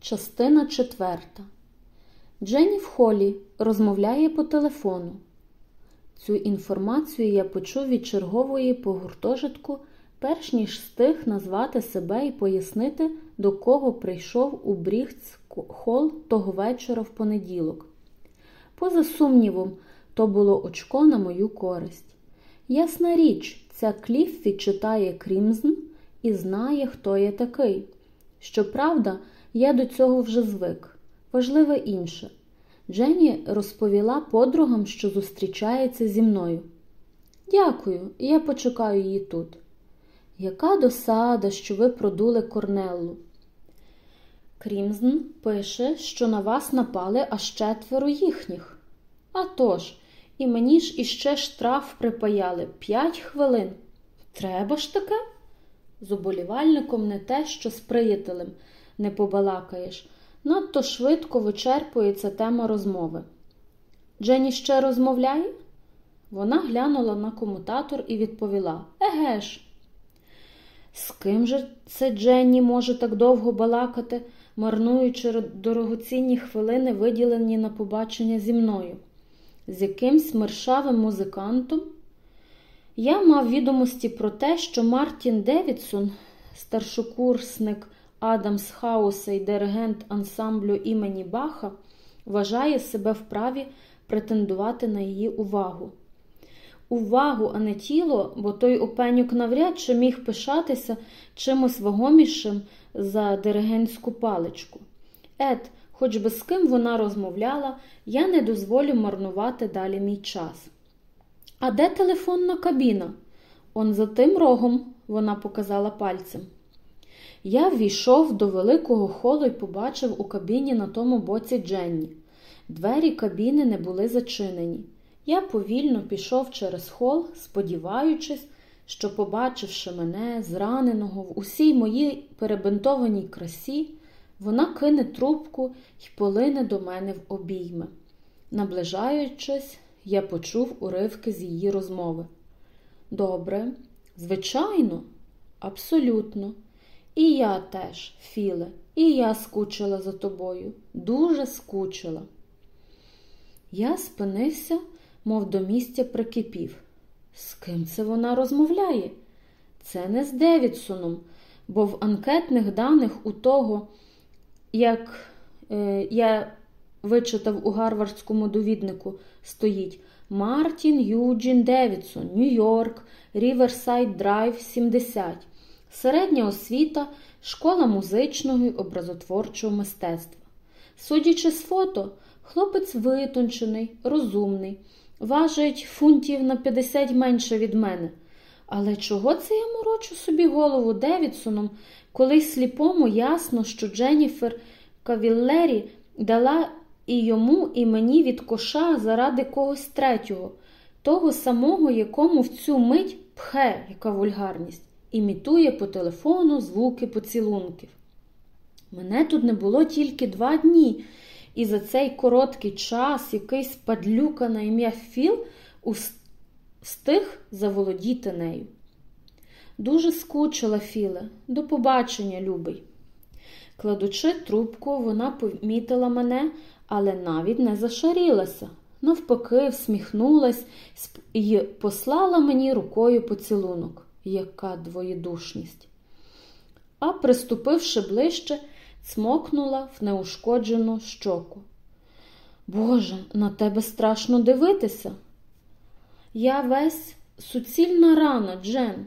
Частина четверта. Дженні в холі розмовляє по телефону. Цю інформацію я почув від чергової по гуртожитку, перш ніж встиг назвати себе і пояснити, до кого прийшов у Брігц хол того вечора в понеділок. Поза сумнівом, то було очко на мою користь. Ясна річ, ця Кліффі читає Крімзн і знає, хто я такий. Щоправда, я до цього вже звик. Важливе інше. Дженні розповіла подругам, що зустрічається зі мною. Дякую, я почекаю її тут. Яка досада, що ви продули Корнеллу? Крімзн пише, що на вас напали аж четверо їхніх. А тож, і мені ж іще штраф припаяли п'ять хвилин. Треба ж таке? З уболівальником не те, що з приятелем не побалакаєш. Надто швидко вичерпується тема розмови. Дженні ще розмовляє? Вона глянула на комутатор і відповіла Еге ж. З ким же це Дженні може так довго балакати, марнуючи дорогоцінні хвилини, виділені на побачення зі мною? З якимсь мершавим музикантом? Я мав відомості про те, що Мартін Девідсон, старшокурсник Адамс Хауса і диригент ансамблю імені Баха, вважає себе вправі претендувати на її увагу. Увагу, а не тіло, бо той опенюк навряд чи міг пишатися чимось вагомішим за диригентську паличку. Ед, хоч би з ким вона розмовляла, я не дозволю марнувати далі мій час. А де телефонна кабіна? Он за тим рогом, вона показала пальцем. Я ввійшов до великого холу і побачив у кабіні на тому боці Дженні. Двері кабіни не були зачинені. Я повільно пішов через хол, сподіваючись, що, побачивши мене, зраненого в усій моїй перебинтованій красі, вона кине трубку і полине до мене в обійми. Наближаючись, я почув уривки з її розмови. Добре, звичайно, абсолютно. І я теж, Філе, і я скучила за тобою, дуже скучила. Я спинився, мов до місця прикипів. З ким це вона розмовляє? Це не з Девідсоном, бо в анкетних даних у того, як е, я вичитав у гарвардському довіднику, стоїть Мартін Юджін Девідсон, Нью-Йорк, Ріверсайд Драйв, 70. Середня освіта, школа музичного і образотворчого мистецтва. Судячи з фото, хлопець витончений, розумний, важить фунтів на 50 менше від мене. Але чого це я морочу собі голову Девідсоном, коли сліпому ясно, що Дженніфер Кавіллері дала і йому, і мені від коша заради когось третього, того самого, якому в цю мить пхе, яка вульгарність імітує по телефону звуки поцілунків. Мене тут не було тільки два дні, і за цей короткий час якийсь падлюка на ім'я Філ встиг заволодіти нею. Дуже скучила Філе, до побачення, любий. Кладучи трубку, вона помітила мене, але навіть не зашарілася. Навпаки, всміхнулась і послала мені рукою поцілунок яка двоєдушність. А, приступивши ближче, цмокнула в неушкоджену щоку. Боже, на тебе страшно дивитися. Я весь суцільна рана, Джен.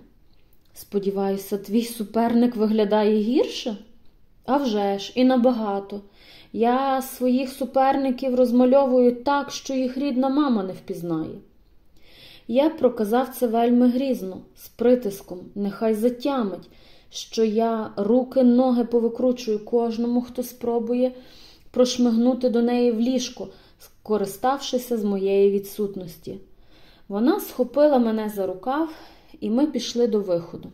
Сподіваюся, твій суперник виглядає гірше? «А вже ж, і набагато. Я своїх суперників розмальовую так, що їх рідна мама не впізнає. Я проказав це вельми грізно, з притиском, нехай затямить, що я руки, ноги повикручую кожному, хто спробує прошмигнути до неї в ліжко, скориставшися з моєї відсутності. Вона схопила мене за рукав, і ми пішли до виходу.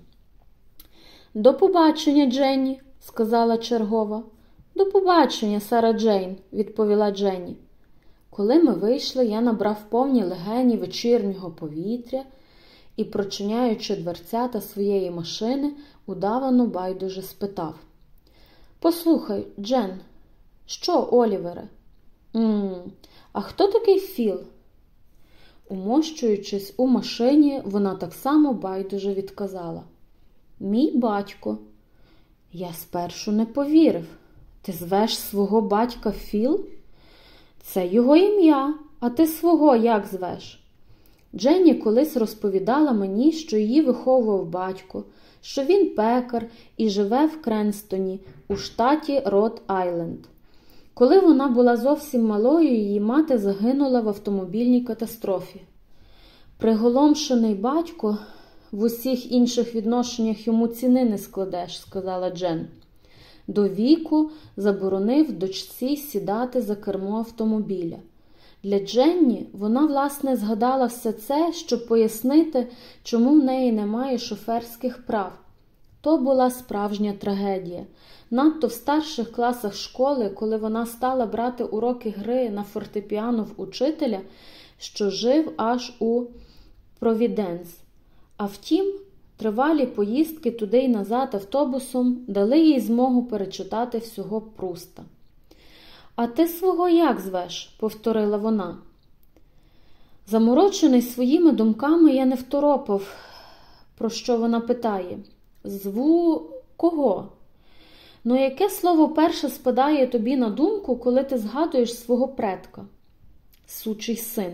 До побачення, Дженні, сказала чергова. До побачення, Сара Джейн, відповіла Дженні. Коли ми вийшли, я набрав повні легені вечірнього повітря і, прочиняючи дверцята своєї машини, удавано байдуже спитав Послухай, Джен, що, Олівере? М -м, а хто такий Філ? Умощуючись у машині, вона так само байдуже відказала. Мій батько. Я спершу не повірив. Ти звеш свого батька Філ? Це його ім'я, а ти свого як звеш? Дженні колись розповідала мені, що її виховував батько, що він пекар і живе в Кренстоні у штаті Рот Айленд. Коли вона була зовсім малою, її мати загинула в автомобільній катастрофі. Приголомшений батько в усіх інших відношеннях йому ціни не складеш, сказала Джен. До віку заборонив дочці сідати за кермо автомобіля. Для Дженні вона, власне, згадала все це, щоб пояснити, чому в неї немає шоферських прав. То була справжня трагедія. Надто в старших класах школи, коли вона стала брати уроки гри на фортепіано в учителя, що жив аж у Провіденс. А втім, тривалі поїздки туди й назад автобусом дали їй змогу перечитати всього пруста. А ти свого як звеш? повторила вона. Заморочений своїми думками, я не второпав, про що вона питає. Зву кого? Ну, яке слово перше спадає тобі на думку, коли ти згадуєш свого предка? Сучий син,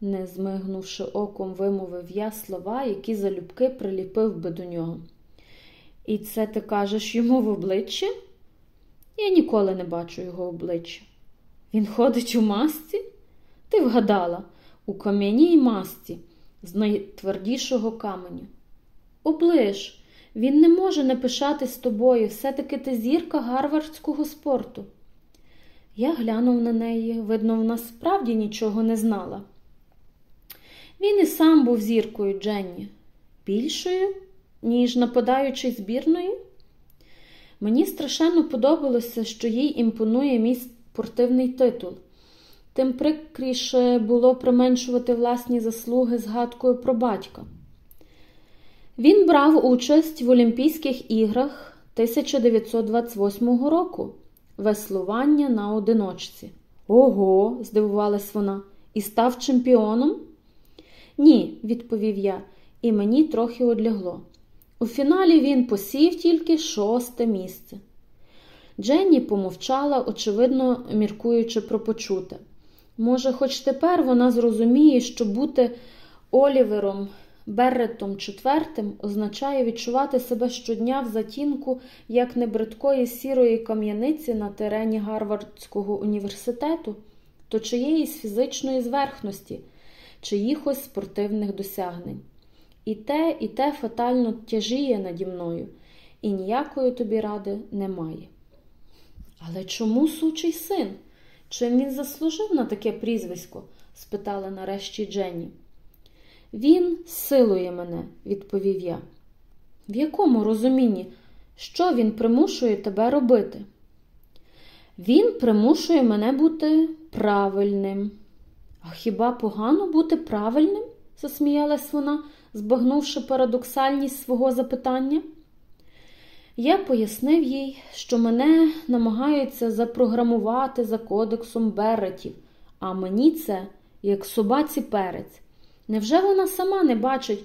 не змигнувши оком, вимовив я слова, які залюбки приліпив би до нього. І це ти кажеш йому в обличчя? Я ніколи не бачу його обличчя. Він ходить у масці? Ти вгадала, у кам'яній масці з найтвердішого каменю. Оближ, він не може не пишатись тобою, все-таки ти зірка гарвардського спорту. Я глянув на неї, видно, вона справді нічого не знала. Він і сам був зіркою Дженні, більшою, ніж нападаючий збірною. Мені страшенно подобалося, що їй імпонує мій спортивний титул. Тим прикріше було применшувати власні заслуги згадкою про батька. Він брав участь в Олімпійських іграх 1928 року, веслування на одиночці. Ого, здивувалась вона, і став чемпіоном? Ні, відповів я, і мені трохи одлягло. У фіналі він посів тільки шосте місце. Дженні помовчала, очевидно, міркуючи про почуте. Може, хоч тепер вона зрозуміє, що бути Олівером Берретом четвертим означає відчувати себе щодня в затінку як небридкої сірої кам'яниці на терені Гарвардського університету, то чиєїсь фізичної зверхності, чиїхось спортивних досягнень. І те, і те фатально тяжіє наді мною, і ніякої тобі ради немає. Але чому сучий син? Чим він заслужив на таке прізвисько? спитала нарешті Дженні. Він силує мене, відповів я. В якому розумінні, що він примушує тебе робити? Він примушує мене бути правильним. А хіба погано бути правильним? засміялась вона, збагнувши парадоксальність свого запитання. Я пояснив їй, що мене намагаються запрограмувати за кодексом Беретів, а мені це як собаці перець. Невже вона сама не бачить,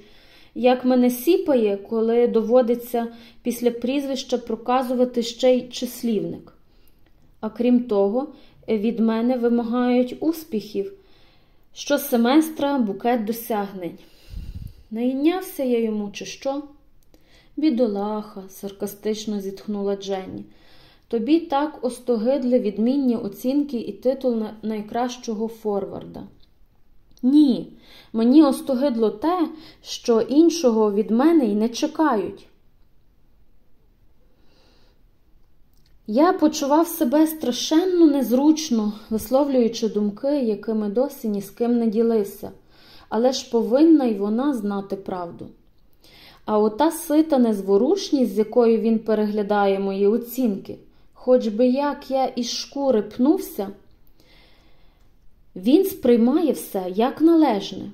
як мене сіпає, коли доводиться після прізвища проказувати ще й числівник? А крім того, від мене вимагають успіхів, щосеместра букет досягнень. Найнявся я йому, чи що? Бідолаха, саркастично зітхнула Дженні. Тобі так остогидли відмінні оцінки і титул найкращого форварда. Ні, мені остогидло те, що іншого від мене й не чекають. Я почував себе страшенно незручно, висловлюючи думки, якими досі ні з ким не ділився, але ж повинна й вона знати правду. А ота сита незворушність, з якою він переглядає мої оцінки, хоч би як я із шкури пнувся. Він сприймає все як належне.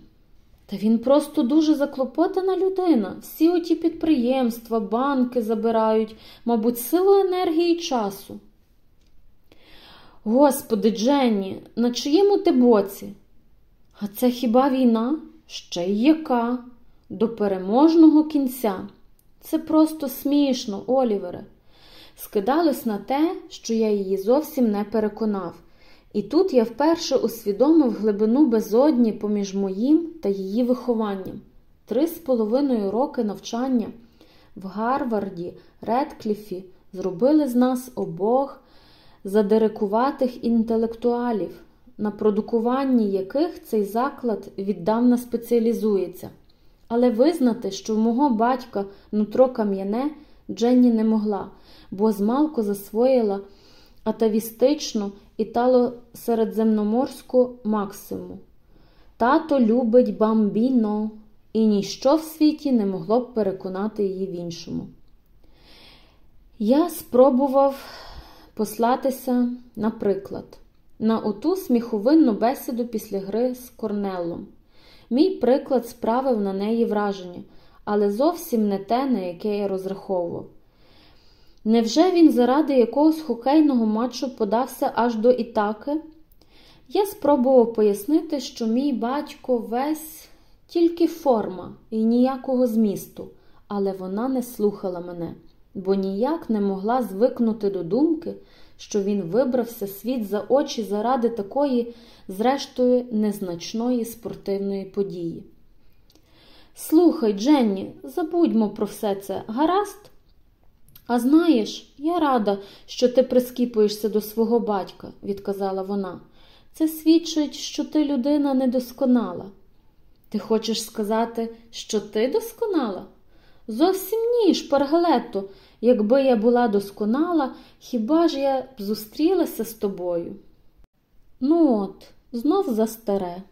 Та він просто дуже заклопотана людина. Всі оті підприємства, банки забирають, мабуть, силу енергії і часу. Господи, Дженні, на чиєму ти боці? А це хіба війна? Ще й яка? До переможного кінця. Це просто смішно, Олівере. Скидалось на те, що я її зовсім не переконав. І тут я вперше усвідомив глибину безодні поміж моїм та її вихованням. Три з половиною роки навчання в Гарварді, Редкліфі зробили з нас обох задирикуватих інтелектуалів, на продукуванні яких цей заклад віддавна спеціалізується. Але визнати, що в мого батька нутро кам'яне Дженні не могла, бо змалку засвоїла атавістичну італо-середземноморську максиму. Тато любить бамбіно, і ніщо в світі не могло б переконати її в іншому. Я спробував послатися, наприклад, на оту сміховинну бесіду після гри з Корнеллом. Мій приклад справив на неї враження, але зовсім не те, на яке я розраховував. Невже він заради якогось хокейного матчу подався аж до Ітаки? Я спробував пояснити, що мій батько весь тільки форма і ніякого змісту, але вона не слухала мене, бо ніяк не могла звикнути до думки, що він вибрався світ за очі заради такої, зрештою, незначної спортивної події. Слухай, Дженні, забудьмо про все це, гаразд? А знаєш, я рада, що ти прискіпуєшся до свого батька, відказала вона. Це свідчить, що ти людина недосконала. Ти хочеш сказати, що ти досконала? Зовсім ні, шпаргалето. Якби я була досконала, хіба ж я б зустрілася з тобою? Ну от, знов за старе.